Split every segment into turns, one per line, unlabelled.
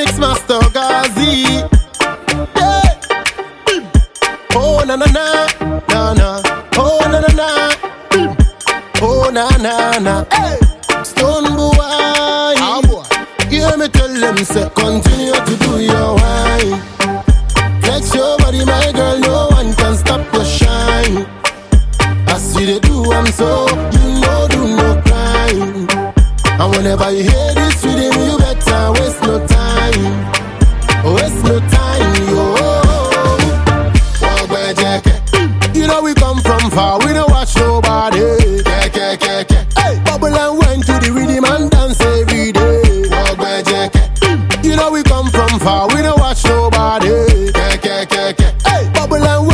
mix master Garzy. Yeah. Oh na na na na na. Oh na na na. Oh na na na. Hey. Stonebwoy.
Ah, boy.
Hear me tell them say continue to do your wine. Flex your body, my girl. No one can stop your shine. I see they do, I'm so you know whenever you hear this rhythm, you better waste no time. Waste no time, yo. You know we come from far, we don't watch nobody. Hey, bubble and wine to the rhythm and dance every day. You know we come from far, we don't watch nobody. Hey, bubble and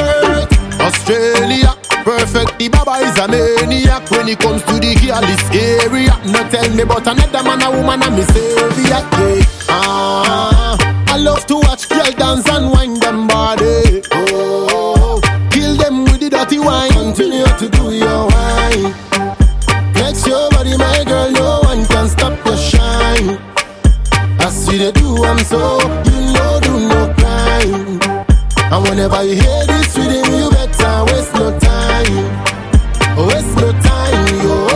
a Perth. Australia, perfect, the Baba is a maniac when it comes to the careless area. No tell me about another man, a woman, and me savior. Yeah. Ah, I love to watch girl dance and wind them body. Oh, kill them with the dirty wine. Continue to do your wine. Flex your body, my girl. No one can stop your shine. I see they do, I'm so And whenever you hear this rhythm, you better waste no time. Waste no time, yo.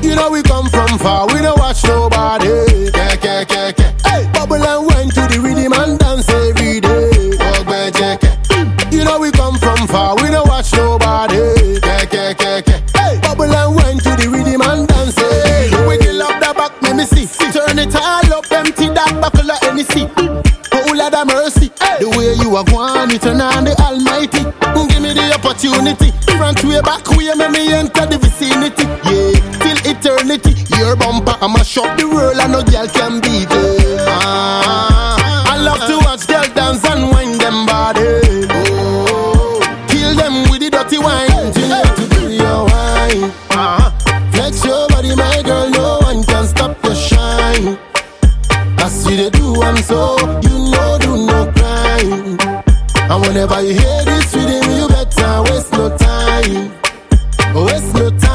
You know we come from far, we don't watch nobody. Hey, bubble and wine to the rhythm and dance every day. You know we come from far, we don't watch nobody. Hey, bubble and wine to the rhythm and dance every day. With the love the back, let me see. Turn it all up, empty that buckle of Hennessy. Oh Have mercy, the way you are going, it turn on the Almighty. Give me the opportunity, front way, back way, make me enter the vicinity. Yeah, till eternity, your bumper, I'ma shock the world, and no girl can beat And whenever you hear this rhythm, you better waste no time. Waste no time.